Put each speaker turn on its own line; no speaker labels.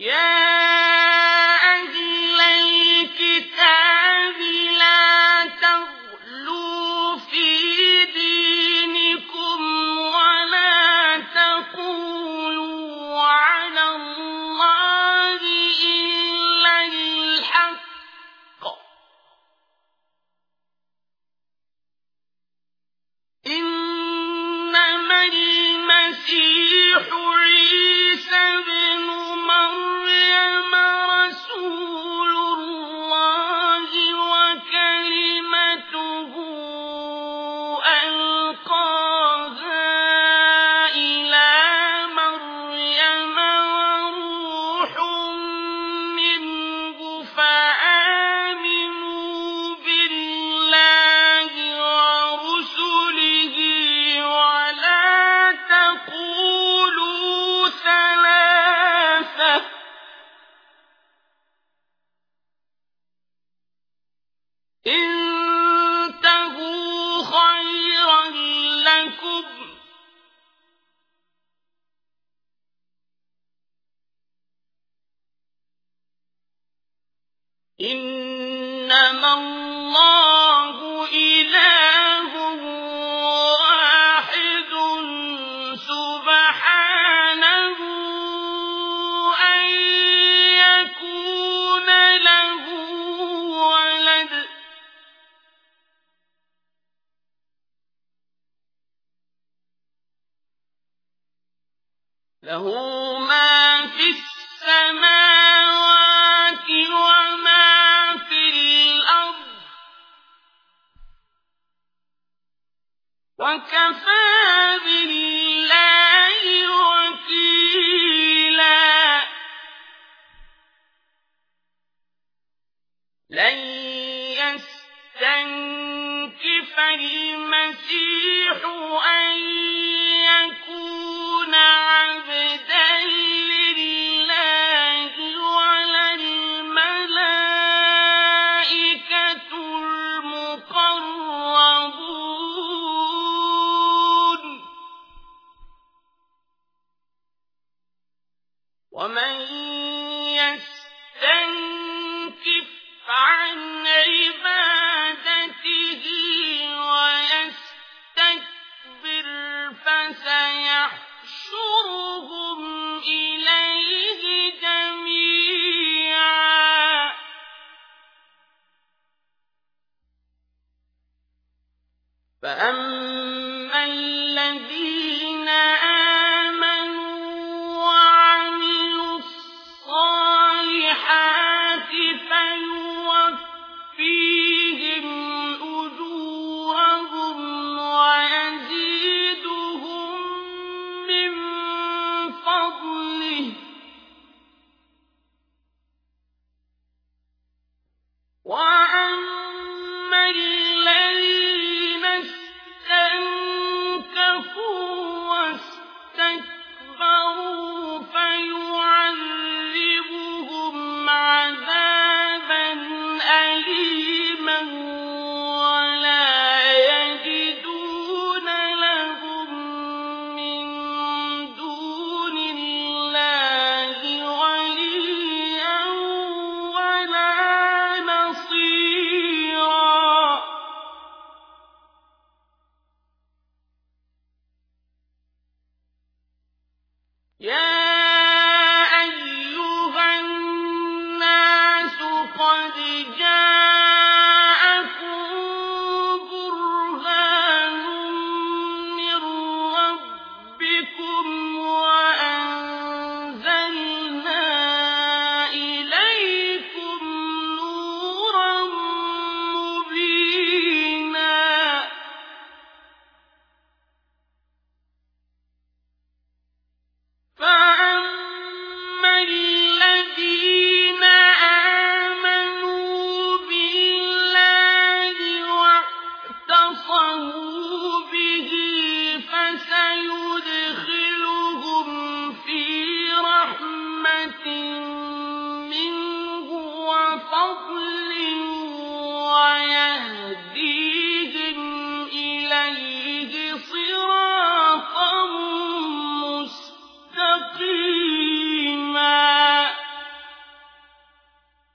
Yeah! إنما الله إله واحد سبحانه أن يكون له ولد. له ما في السماء وكفى بالله وكيلا. لن يستنكف المسيح أن فيحشرهم إليه جميعا. فأما كفروا